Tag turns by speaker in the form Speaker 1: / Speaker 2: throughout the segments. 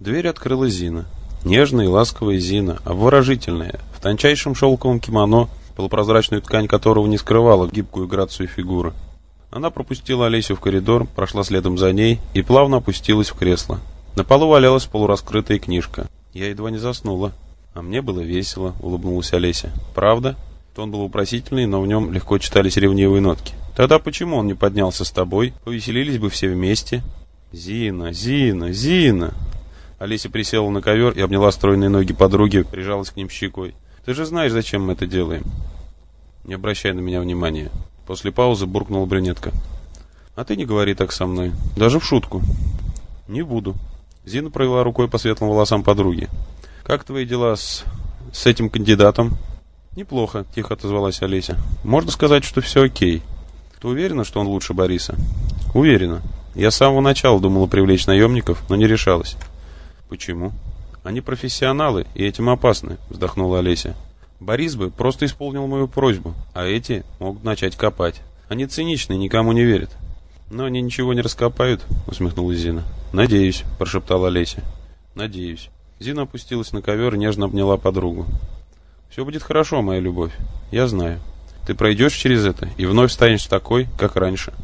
Speaker 1: Дверь открыла Зина. Нежная и ласковая Зина, обворожительная, в тончайшем шелковом кимоно, полупрозрачную ткань которого не скрывала гибкую грацию фигуры. Она пропустила Олесю в коридор, прошла следом за ней и плавно опустилась в кресло. На полу валялась полураскрытая книжка. Я едва не заснула. А мне было весело, улыбнулась Олеся. Правда? Тон был упросительный, но в нем легко читались ревнивые нотки. Тогда почему он не поднялся с тобой? Повеселились бы все вместе. Зина, Зина, Зина. Олеся присела на ковер и обняла стройные ноги подруги, прижалась к ним щекой. Ты же знаешь, зачем мы это делаем. Не обращай на меня внимания. После паузы буркнула брюнетка. А ты не говори так со мной. Даже в шутку. Не буду. Зина провела рукой по светлым волосам подруги. Как твои дела с... с этим кандидатом? Неплохо, тихо отозвалась Олеся. Можно сказать, что все окей. Ты уверена, что он лучше Бориса? Уверена. Я с самого начала думала привлечь наемников, но не решалась. Почему? Они профессионалы и этим опасны, вздохнула Олеся. Борис бы просто исполнил мою просьбу, а эти могут начать копать. Они циничны, никому не верят. Но они ничего не раскопают, усмехнулась Зина. Надеюсь, прошептала Олеся. Надеюсь. Зина опустилась на ковер и нежно обняла подругу. Все будет хорошо, моя любовь. Я знаю. Ты пройдешь через это и вновь станешь такой, как раньше.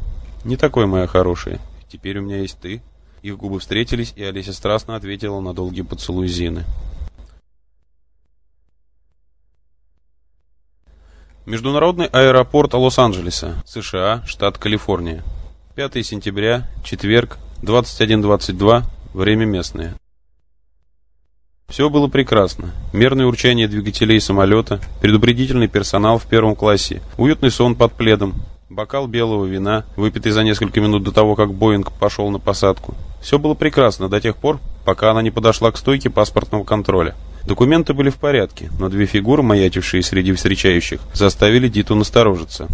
Speaker 1: Не такой, моя хорошая. Теперь у меня есть ты. Их губы встретились, и Олеся страстно ответила на долгий поцелуй Зины. Международный аэропорт Лос-Анджелеса, США, штат Калифорния. 5 сентября, четверг, 21.22, время местное. Все было прекрасно. Мерное урчание двигателей самолета, предупредительный персонал в первом классе, уютный сон под пледом, бокал белого вина, выпитый за несколько минут до того, как Боинг пошел на посадку. Все было прекрасно до тех пор, пока она не подошла к стойке паспортного контроля. Документы были в порядке, но две фигуры, маячившие среди встречающих, заставили Диту насторожиться.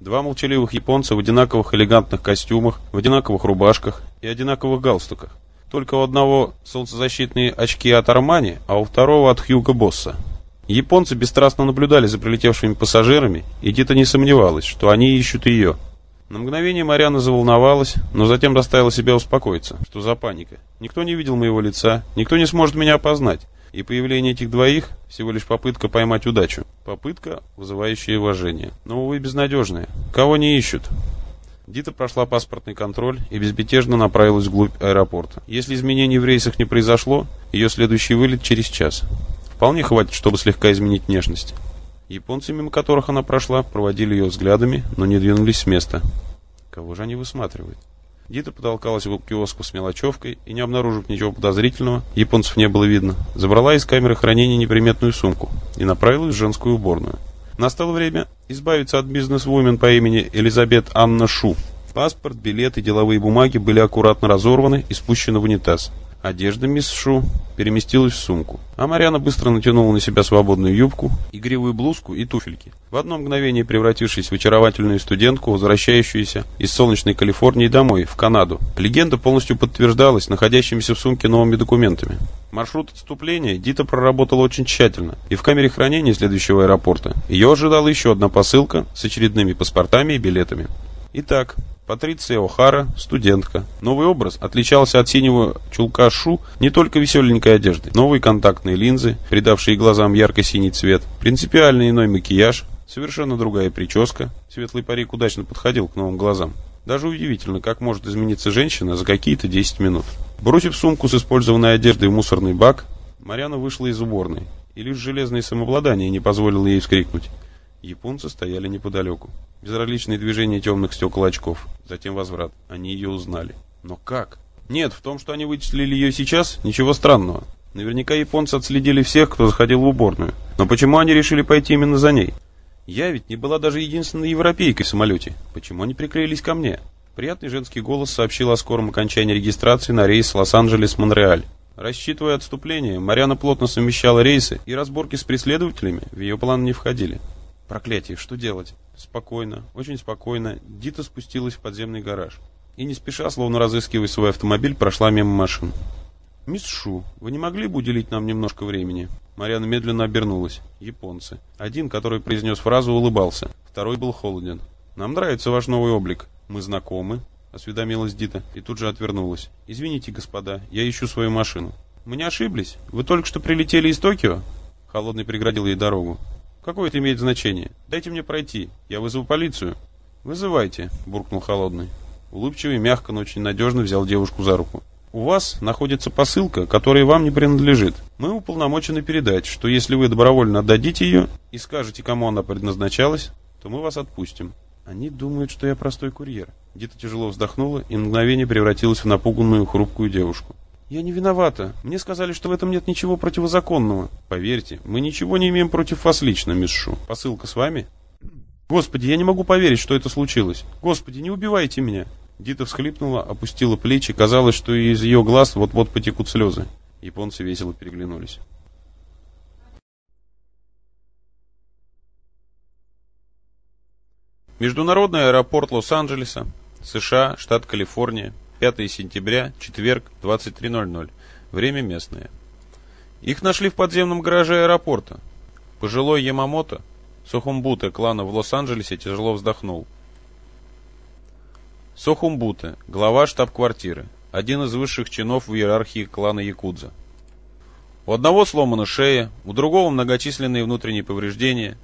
Speaker 1: Два молчаливых японца в одинаковых элегантных костюмах, в одинаковых рубашках и одинаковых галстуках. Только у одного солнцезащитные очки от Армани, а у второго от Хьюго Босса. Японцы бесстрастно наблюдали за прилетевшими пассажирами, и Дита не сомневалась, что они ищут ее. На мгновение Мариана заволновалась, но затем заставила себя успокоиться. Что за паника? Никто не видел моего лица, никто не сможет меня опознать. И появление этих двоих – всего лишь попытка поймать удачу. Попытка, вызывающая уважение. Но, увы, безнадежная. Кого не ищут? Дита прошла паспортный контроль и безбетежно направилась вглубь аэропорта. Если изменений в рейсах не произошло, ее следующий вылет через час. Вполне хватит, чтобы слегка изменить внешность. Японцы, мимо которых она прошла, проводили ее взглядами, но не двинулись с места. Кого же они высматривают? Дита потолкалась в киоску с мелочевкой и, не обнаружив ничего подозрительного, японцев не было видно, забрала из камеры хранения неприметную сумку и направилась в женскую уборную. Настало время избавиться от бизнес-вумен по имени Элизабет Анна Шу. Паспорт, билеты, деловые бумаги были аккуратно разорваны и спущены в унитаз. Одежда мисс Шу переместилась в сумку, а Марьяна быстро натянула на себя свободную юбку, игривую блузку и туфельки, в одно мгновение превратившись в очаровательную студентку, возвращающуюся из солнечной Калифорнии домой, в Канаду. Легенда полностью подтверждалась находящимися в сумке новыми документами. Маршрут отступления Дита проработала очень тщательно, и в камере хранения следующего аэропорта ее ожидала еще одна посылка с очередными паспортами и билетами. Итак, Патриция О'Хара, студентка. Новый образ отличался от синего чулка Шу не только веселенькой одеждой. Новые контактные линзы, придавшие глазам ярко-синий цвет, принципиально иной макияж, совершенно другая прическа. Светлый парик удачно подходил к новым глазам. Даже удивительно, как может измениться женщина за какие-то 10 минут. Бросив сумку с использованной одеждой в мусорный бак, Марьяна вышла из уборной. И лишь железное самообладание не позволило ей вскрикнуть. Японцы стояли неподалеку. Безразличные движения темных стекол очков. Затем возврат. Они ее узнали. Но как? Нет, в том, что они вычислили ее сейчас, ничего странного. Наверняка японцы отследили всех, кто заходил в уборную. Но почему они решили пойти именно за ней? Я ведь не была даже единственной европейкой в самолете. Почему они приклеились ко мне? Приятный женский голос сообщил о скором окончании регистрации на рейс Лос-Анджелес-Монреаль. Рассчитывая отступление, Марьяна плотно совмещала рейсы, и разборки с преследователями в ее план не входили. Проклятие, что делать? Спокойно, очень спокойно, Дита спустилась в подземный гараж. И не спеша, словно разыскивая свой автомобиль, прошла мимо машин. «Мисс Шу, вы не могли бы уделить нам немножко времени?» Марьяна медленно обернулась. Японцы. Один, который произнес фразу, улыбался. Второй был холоден. «Нам нравится ваш новый облик. Мы знакомы?» Осведомилась Дита и тут же отвернулась. «Извините, господа, я ищу свою машину». Мы не ошиблись? Вы только что прилетели из Токио?» Холодный преградил ей дорогу. «Какое это имеет значение? Дайте мне пройти. Я вызову полицию». «Вызывайте», — буркнул Холодный. Улыбчивый, мягко, но очень надежно взял девушку за руку. «У вас находится посылка, которая вам не принадлежит. Мы уполномочены передать, что если вы добровольно отдадите ее и скажете, кому она предназначалась, то мы вас отпустим». «Они думают, что я простой курьер». Дита тяжело вздохнула и мгновение превратилась в напуганную хрупкую девушку. «Я не виновата. Мне сказали, что в этом нет ничего противозаконного. Поверьте, мы ничего не имеем против вас лично, мисс Шу. Посылка с вами?» «Господи, я не могу поверить, что это случилось. Господи, не убивайте меня!» Дита всхлипнула, опустила плечи. Казалось, что из ее глаз вот-вот потекут слезы. Японцы весело переглянулись. Международный аэропорт Лос-Анджелеса, США, штат Калифорния, 5 сентября, четверг, 23.00. Время местное. Их нашли в подземном гараже аэропорта. Пожилой Ямамото, Сохумбуте клана в Лос-Анджелесе, тяжело вздохнул. Сохумбуте, глава штаб-квартиры, один из высших чинов в иерархии клана Якудза. У одного сломана шея, у другого многочисленные внутренние повреждения.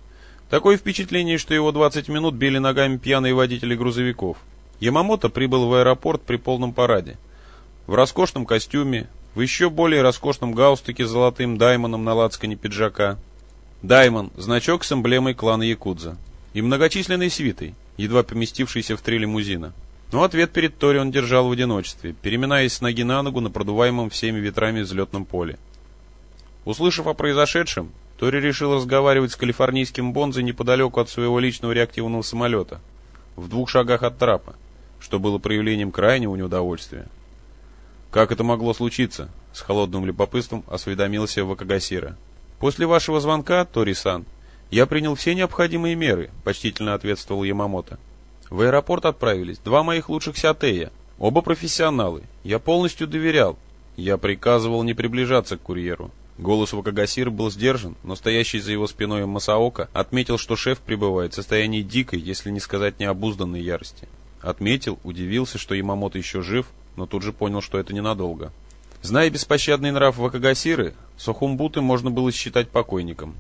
Speaker 1: Такое впечатление, что его 20 минут били ногами пьяные водители грузовиков. Ямамото прибыл в аэропорт при полном параде. В роскошном костюме, в еще более роскошном галстуке с золотым даймоном на лацкане пиджака. Даймон – значок с эмблемой клана Якудза. И многочисленной свитой, едва поместившейся в три лимузина. Но ответ перед Тори он держал в одиночестве, переминаясь с ноги на ногу на продуваемом всеми ветрами взлетном поле. Услышав о произошедшем, Тори решил разговаривать с калифорнийским Бонзой неподалеку от своего личного реактивного самолета, в двух шагах от трапа, что было проявлением крайнего неудовольствия. «Как это могло случиться?» — с холодным любопытством осведомился Вакагасира. «После вашего звонка, Тори-сан, я принял все необходимые меры», — почтительно ответствовал Ямамото. В аэропорт отправились два моих лучших сятея, оба профессионалы. Я полностью доверял. Я приказывал не приближаться к курьеру. Голос Вакагасира был сдержан, но стоящий за его спиной Масаока отметил, что шеф пребывает в состоянии дикой, если не сказать необузданной ярости. Отметил, удивился, что Ямамото еще жив, но тут же понял, что это ненадолго. Зная беспощадный нрав Вакагасиры, Сохумбуты можно было считать покойником.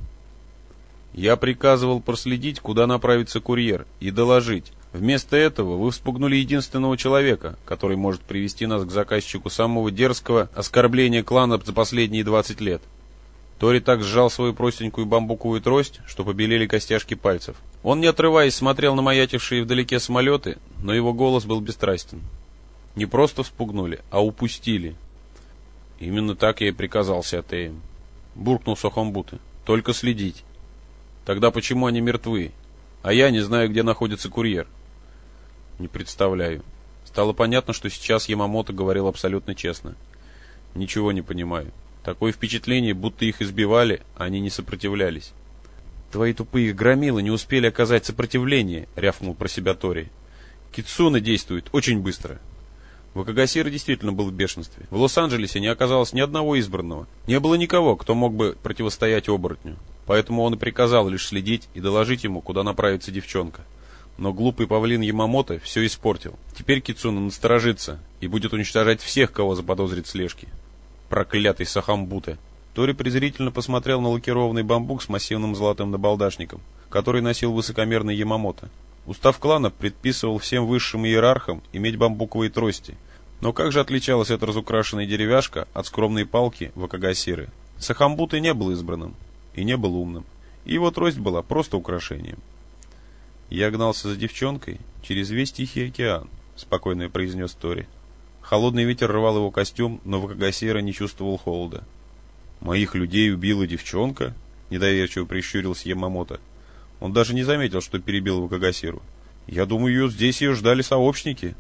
Speaker 1: Я приказывал проследить, куда направится курьер, и доложить, Вместо этого вы вспугнули единственного человека, который может привести нас к заказчику самого дерзкого оскорбления клана за последние 20 лет. Тори так сжал свою простенькую бамбуковую трость, что побелели костяшки пальцев. Он, не отрываясь, смотрел на маячившие вдалеке самолеты, но его голос был бесстрастен. Не просто вспугнули, а упустили. Именно так я и приказал Сиатеям. Буркнул Сохомбуты. Только следить. Тогда почему они мертвы? А я не знаю, где находится курьер. Не представляю. Стало понятно, что сейчас Ямамото говорил абсолютно честно. Ничего не понимаю. Такое впечатление, будто их избивали, а они не сопротивлялись. «Твои тупые громилы не успели оказать сопротивление», — рявкнул про себя Тори. «Китсуна действует очень быстро». Вакагасира действительно был в бешенстве. В Лос-Анджелесе не оказалось ни одного избранного. Не было никого, кто мог бы противостоять оборотню. Поэтому он и приказал лишь следить и доложить ему, куда направится девчонка. Но глупый павлин Ямамото все испортил. Теперь Кицуна насторожится и будет уничтожать всех, кого заподозрит слежки. Проклятый Сахамбуте. Тори презрительно посмотрел на лакированный бамбук с массивным золотым набалдашником, который носил высокомерный Ямамото. Устав клана предписывал всем высшим иерархам иметь бамбуковые трости. Но как же отличалась эта разукрашенная деревяшка от скромной палки Вакагасиры? Сахамбуте не был избранным и не был умным. И его трость была просто украшением. «Я гнался за девчонкой через весь Тихий океан», — спокойно произнес Тори. Холодный ветер рвал его костюм, но Вакагасира не чувствовал холода. «Моих людей убила девчонка?» — недоверчиво прищурился Ямамото. Он даже не заметил, что перебил Вакагасиру. «Я думаю, здесь ее ждали сообщники».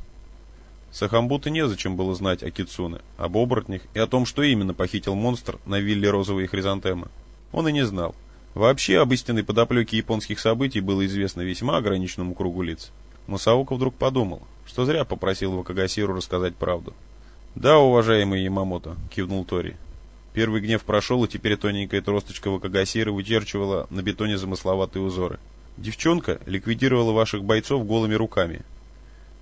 Speaker 1: Сахамбута незачем было знать о Кицуне, об оборотнях и о том, что именно похитил монстр на вилле розовые хризантемы. Он и не знал. Вообще, об истинной подоплеке японских событий было известно весьма ограниченному кругу лиц. Масаока вдруг подумал, что зря попросил Вакагасиру рассказать правду. «Да, уважаемый Ямамото», — кивнул Тори. Первый гнев прошел, и теперь тоненькая тросточка Вакагасира вычерчивала на бетоне замысловатые узоры. «Девчонка ликвидировала ваших бойцов голыми руками».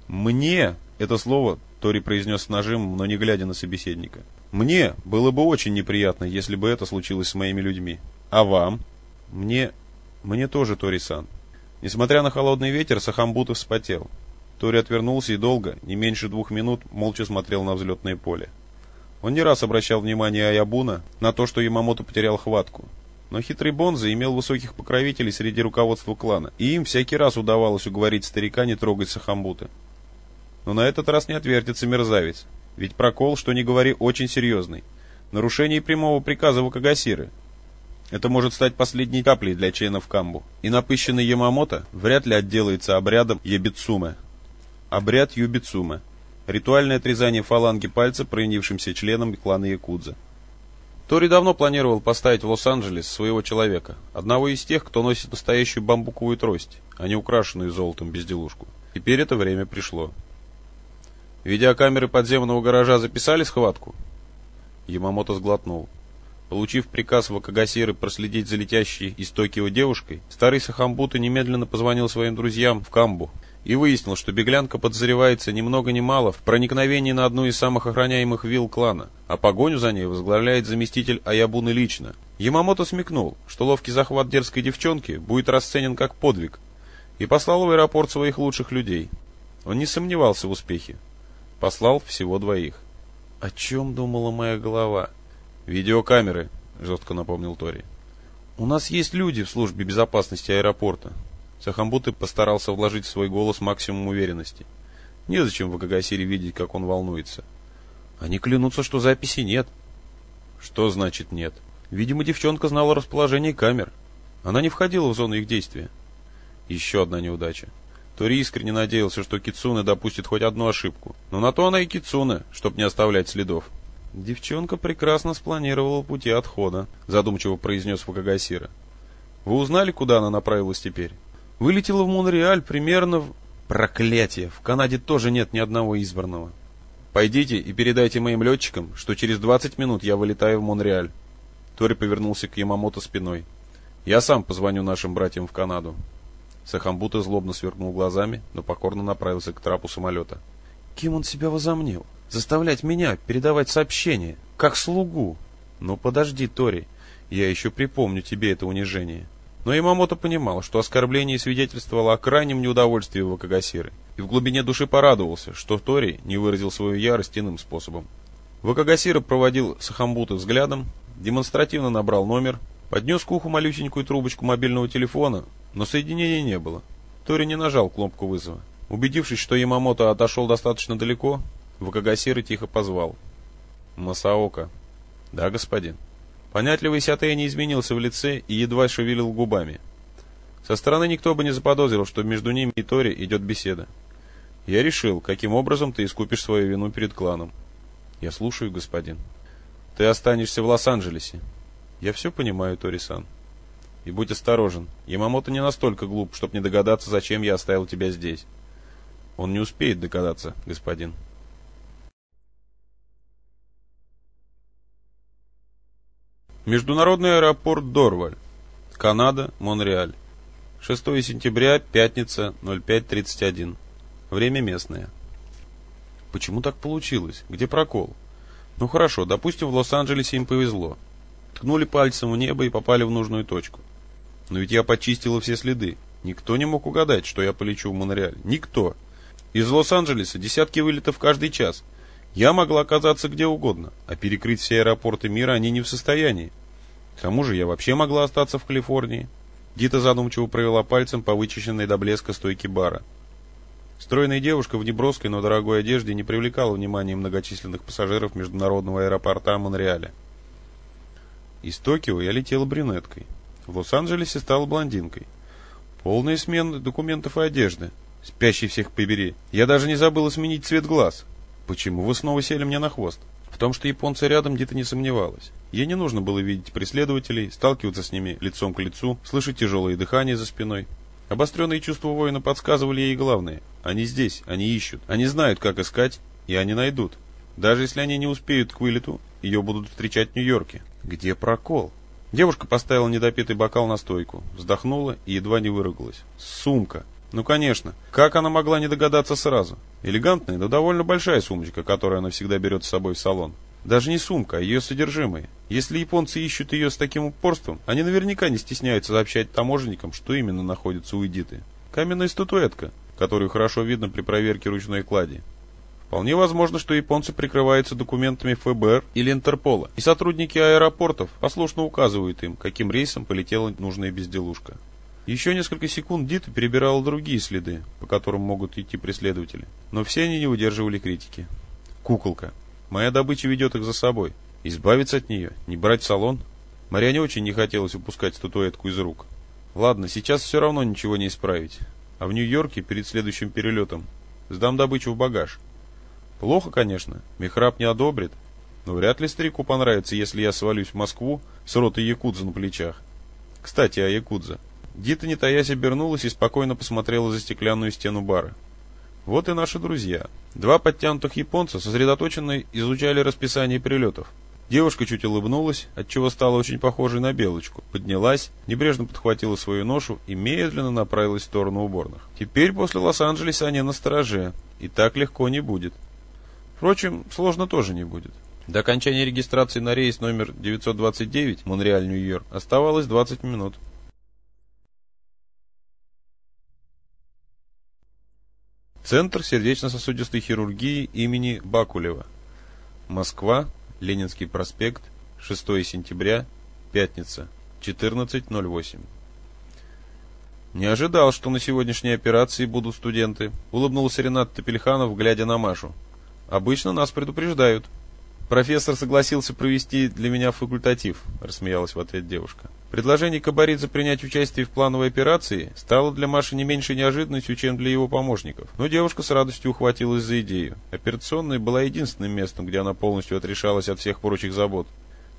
Speaker 1: «Мне?» Это слово Тори произнес с нажимом, но не глядя на собеседника. «Мне было бы очень неприятно, если бы это случилось с моими людьми. А вам?» «Мне... мне тоже, Тори-сан». Несмотря на холодный ветер, Сахамбутов вспотел. Тори отвернулся и долго, не меньше двух минут, молча смотрел на взлетное поле. Он не раз обращал внимание Аябуна на то, что Ямамото потерял хватку. Но хитрый Бонза имел высоких покровителей среди руководства клана, и им всякий раз удавалось уговорить старика не трогать Сахамбута. Но на этот раз не отвертится мерзавец, ведь прокол, что ни говори, очень серьезный. Нарушение прямого приказа Вакагасиры. Это может стать последней каплей для членов Камбу, и напыщенный Ямамото вряд ли отделается обрядом Ебицуме. Обряд Юбицуме. Ритуальное отрезание фаланги пальца провинившимся членам клана Якудза. Тори давно планировал поставить в Лос-Анджелес своего человека, одного из тех, кто носит настоящую бамбуковую трость, а не украшенную золотом безделушку. Теперь это время пришло. Видеокамеры подземного гаража записали схватку? Ямамото сглотнул. Получив приказ Вакагасиры проследить за летящей из Токио девушкой, старый Сахамбута немедленно позвонил своим друзьям в Камбу и выяснил, что беглянка подозревается ни много ни мало в проникновении на одну из самых охраняемых вилл клана, а погоню за ней возглавляет заместитель Аябуны лично. Ямамото смекнул, что ловкий захват дерзкой девчонки будет расценен как подвиг, и послал в аэропорт своих лучших людей. Он не сомневался в успехе. Послал всего двоих. «О чем думала моя голова?» «Видеокамеры», — жестко напомнил Тори. «У нас есть люди в службе безопасности аэропорта. Сахамбуты постарался вложить в свой голос максимум уверенности. Незачем в Агагасире видеть, как он волнуется. Они клянутся, что записи нет. Что значит нет? Видимо, девчонка знала расположение камер. Она не входила в зону их действия. Еще одна неудача. Тори искренне надеялся, что Кицуне допустит хоть одну ошибку. Но на то она и Кицуне, чтоб не оставлять следов. Девчонка прекрасно спланировала пути отхода, задумчиво произнес Фукагасира. Вы узнали, куда она направилась теперь? Вылетела в Монреаль примерно в... Проклятие! В Канаде тоже нет ни одного избранного. Пойдите и передайте моим летчикам, что через 20 минут я вылетаю в Монреаль. Тори повернулся к Ямамото спиной. Я сам позвоню нашим братьям в Канаду. Сахамбута злобно сверкнул глазами, но покорно направился к трапу самолета. Кем он себя возомнил? Заставлять меня передавать сообщения, как слугу? Ну подожди, Тори, я еще припомню тебе это унижение. Но Ямамото понимал, что оскорбление свидетельствовало о крайнем неудовольствии Вакагасиры, и в глубине души порадовался, что Тори не выразил свою ярость иным способом. Вакагасира проводил Сахамбута взглядом, демонстративно набрал номер, поднес к уху малюсенькую трубочку мобильного телефона, но соединения не было. Тори не нажал кнопку вызова. Убедившись, что Ямамото отошел достаточно далеко, Вакагасира тихо позвал. «Масаока». «Да, господин». Понятливый Сятэ не изменился в лице и едва шевелил губами. Со стороны никто бы не заподозрил, что между ними и Тори идет беседа. Я решил, каким образом ты искупишь свою вину перед кланом. Я слушаю, господин. Ты останешься в Лос-Анджелесе. Я все понимаю, Тори-сан. И будь осторожен. Ямамото не настолько глуп, чтобы не догадаться, зачем я оставил тебя здесь. Он не успеет догадаться, господин. Международный аэропорт Дорваль. Канада, Монреаль. 6 сентября, пятница, 05.31. Время местное. Почему так получилось? Где прокол? Ну хорошо, допустим, в Лос-Анджелесе им повезло. Ткнули пальцем в небо и попали в нужную точку. Но ведь я почистила все следы. Никто не мог угадать, что я полечу в Монреаль. Никто. Из Лос-Анджелеса десятки вылетов каждый час. Я могла оказаться где угодно, а перекрыть все аэропорты мира они не в состоянии. К тому же я вообще могла остаться в Калифорнии. Дита задумчиво провела пальцем по вычищенной до блеска стойке бара. Стройная девушка в неброской, но дорогой одежде не привлекала внимания многочисленных пассажиров международного аэропорта Монреаля. Из Токио я летела брюнеткой. В Лос-Анджелесе стала блондинкой. Полная смена документов и одежды. Спящий всех побери. Я даже не забыла сменить цвет глаз. Почему вы снова сели мне на хвост? В том, что японцы рядом, Дита не сомневалась. Ей не нужно было видеть преследователей, сталкиваться с ними лицом к лицу, слышать тяжелое дыхание за спиной. Обостренные чувства воина подсказывали ей главное. Они здесь, они ищут, они знают, как искать, и они найдут. Даже если они не успеют к вылету, ее будут встречать в Нью-Йорке. Где прокол? Девушка поставила недопитый бокал на стойку, вздохнула и едва не выругалась. Сумка. Ну, конечно. Как она могла не догадаться сразу? Элегантная, но довольно большая сумочка, которую она всегда берет с собой в салон. Даже не сумка, а ее содержимое. Если японцы ищут ее с таким упорством, они наверняка не стесняются сообщать таможенникам, что именно находится у Эдиты. Каменная статуэтка, которую хорошо видно при проверке ручной клади. Вполне возможно, что японцы прикрываются документами ФБР или Интерпола, и сотрудники аэропортов послушно указывают им, каким рейсом полетела нужная безделушка. Еще несколько секунд Дита перебирала другие следы, по которым могут идти преследователи, но все они не выдерживали критики. Куколка. Моя добыча ведет их за собой. Избавиться от нее, не брать в салон. Мариане очень не хотелось упускать статуэтку из рук. Ладно, сейчас все равно ничего не исправить. А в Нью-Йорке перед следующим перелетом сдам добычу в багаж. Плохо, конечно, Михраб не одобрит, но вряд ли старику понравится, если я свалюсь в Москву с ротой якудза на плечах. Кстати, о якудза. Дита, не таясь, обернулась и спокойно посмотрела за стеклянную стену бара. Вот и наши друзья. Два подтянутых японца сосредоточенно изучали расписание прилетов. Девушка чуть улыбнулась, отчего стала очень похожей на белочку, поднялась, небрежно подхватила свою ношу и медленно направилась в сторону уборных. Теперь после Лос-Анджелеса они на стороже, и так легко не будет. Впрочем, сложно тоже не будет. До окончания регистрации на рейс номер 929 Монреаль-Нью-Йорк оставалось 20 минут. Центр сердечно-сосудистой хирургии имени Бакулева. Москва, Ленинский проспект, 6 сентября, пятница, 14.08. Не ожидал, что на сегодняшней операции будут студенты, улыбнулся Ренат Топельханов, глядя на Машу. Обычно нас предупреждают. Профессор согласился провести для меня факультатив, рассмеялась в ответ девушка. Предложение Кабаридзе принять участие в плановой операции стало для Маши не меньшей неожиданностью, чем для его помощников. Но девушка с радостью ухватилась за идею. Операционная была единственным местом, где она полностью отрешалась от всех прочих забот.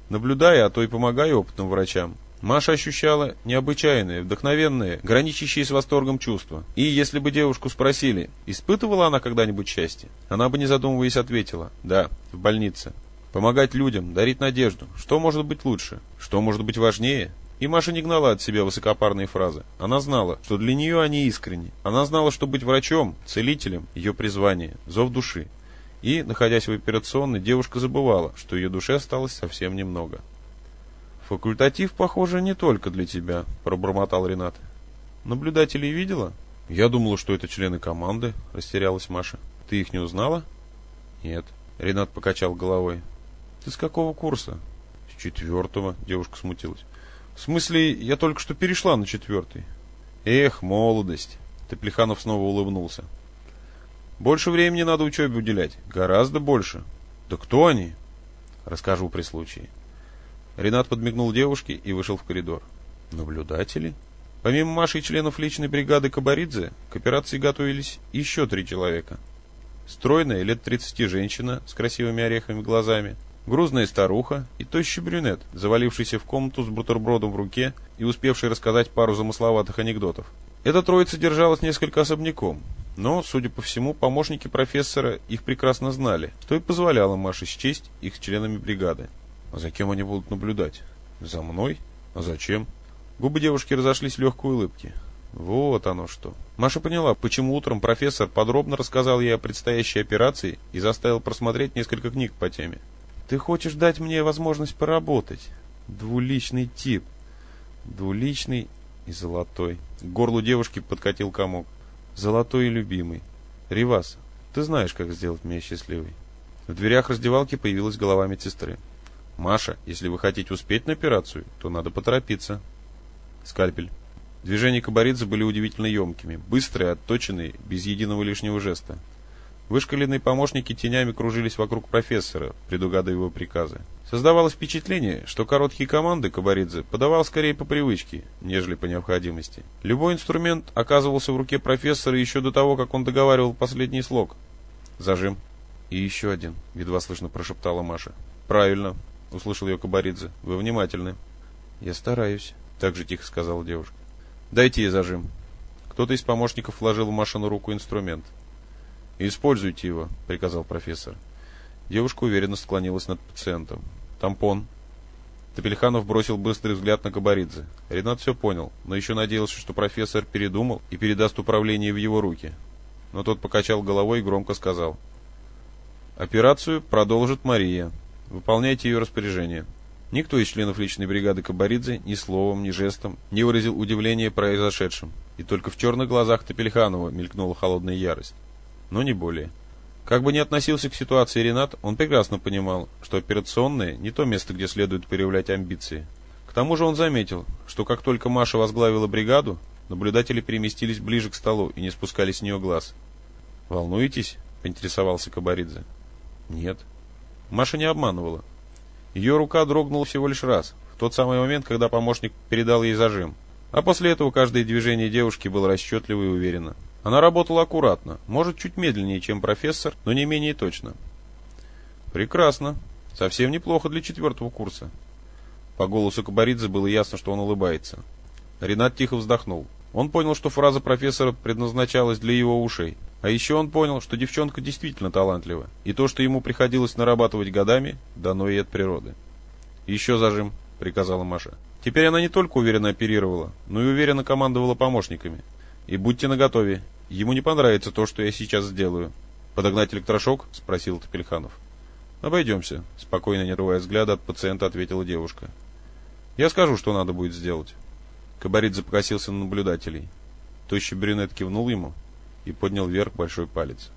Speaker 1: Наблюдая, а то и помогая опытным врачам, Маша ощущала необычайное, вдохновенное, граничащее с восторгом чувство. И если бы девушку спросили, испытывала она когда-нибудь счастье, она бы не задумываясь ответила «Да, в больнице». Помогать людям, дарить надежду. Что может быть лучше? Что может быть важнее? И Маша не гнала от себя высокопарные фразы. Она знала, что для нее они искренни. Она знала, что быть врачом, целителем – ее призвание, зов души. И, находясь в операционной, девушка забывала, что ее душе осталось совсем немного. «Факультатив, похоже, не только для тебя», — пробормотал Ренат. «Наблюдателей видела?» «Я думала, что это члены команды», — растерялась Маша. «Ты их не узнала?» «Нет», — Ренат покачал головой. «Ты с какого курса?» «С четвертого», — девушка смутилась. «В смысле, я только что перешла на четвертый». «Эх, молодость!» — Теплиханов снова улыбнулся. «Больше времени надо учебе уделять. Гораздо больше». «Да кто они?» «Расскажу при случае». Ренат подмигнул девушке и вышел в коридор. Наблюдатели? Помимо Маши и членов личной бригады Кабаридзе, к операции готовились еще три человека. Стройная, лет 30 женщина с красивыми орехами глазами, грузная старуха и тощий брюнет, завалившийся в комнату с бутербродом в руке и успевший рассказать пару замысловатых анекдотов. Эта троица держалась несколько особняком, но, судя по всему, помощники профессора их прекрасно знали, что и позволяло Маше счесть их членами бригады. А за кем они будут наблюдать? За мной? А зачем? Губы девушки разошлись в легкой улыбке. Вот оно что. Маша поняла, почему утром профессор подробно рассказал ей о предстоящей операции и заставил просмотреть несколько книг по теме. Ты хочешь дать мне возможность поработать? Двуличный тип. Двуличный и золотой. К горлу девушки подкатил комок. Золотой и любимый. Ривас, ты знаешь, как сделать меня счастливой. В дверях раздевалки появилась голова медсестры. Маша, если вы хотите успеть на операцию, то надо поторопиться. Скальпель. Движения Кабаридзе были удивительно емкими, быстрые, отточенные, без единого лишнего жеста. Вышкаленные помощники тенями кружились вокруг профессора, предугадывая его приказы. Создавалось впечатление, что короткие команды Кабаридзе подавал скорее по привычке, нежели по необходимости. Любой инструмент оказывался в руке профессора еще до того, как он договаривал последний слог. Зажим. И еще один, едва слышно прошептала Маша. Правильно, — услышал ее Кабаридзе. «Вы внимательны». «Я стараюсь», — так же тихо сказала девушка. «Дайте ей зажим». Кто-то из помощников вложил в машину руку инструмент. «Используйте его», — приказал профессор. Девушка уверенно склонилась над пациентом. «Тампон». Топельханов бросил быстрый взгляд на Кабаридзе. Ренат все понял, но еще надеялся, что профессор передумал и передаст управление в его руки. Но тот покачал головой и громко сказал. «Операцию продолжит Мария. Выполняйте ее распоряжение». Никто из членов личной бригады Кабаридзе ни словом, ни жестом не выразил удивления произошедшим, и только в черных глазах Топельханова мелькнула холодная ярость. Но не более. Как бы ни относился к ситуации Ренат, он прекрасно понимал, что операционное не то место, где следует проявлять амбиции. К тому же он заметил, что как только Маша возглавила бригаду, наблюдатели переместились ближе к столу и не спускали с нее глаз. «Волнуетесь?» – поинтересовался Кабаридзе. «Нет». Маша не обманывала. Ее рука дрогнула всего лишь раз, в тот самый момент, когда помощник передал ей зажим. А после этого каждое движение девушки было расчетливо и уверенно. Она работала аккуратно, может, чуть медленнее, чем профессор, но не менее точно. Прекрасно. Совсем неплохо для четвертого курса. По голосу Кабаридзе было ясно, что он улыбается. Ренат тихо вздохнул. Он понял, что фраза профессора предназначалась для его ушей. А еще он понял, что девчонка действительно талантлива, и то, что ему приходилось нарабатывать годами, дано ей от природы. «Еще зажим», — приказала Маша. Теперь она не только уверенно оперировала, но и уверенно командовала помощниками. «И будьте наготове, ему не понравится то, что я сейчас сделаю». «Подогнать электрошок?» — спросил Топельханов. «Обойдемся», — спокойно не рывая взгляда от пациента, ответила девушка. «Я скажу, что надо будет сделать». Кабаридзе покосился на наблюдателей. Тощий брюнет кивнул ему, и поднял вверх большой палец.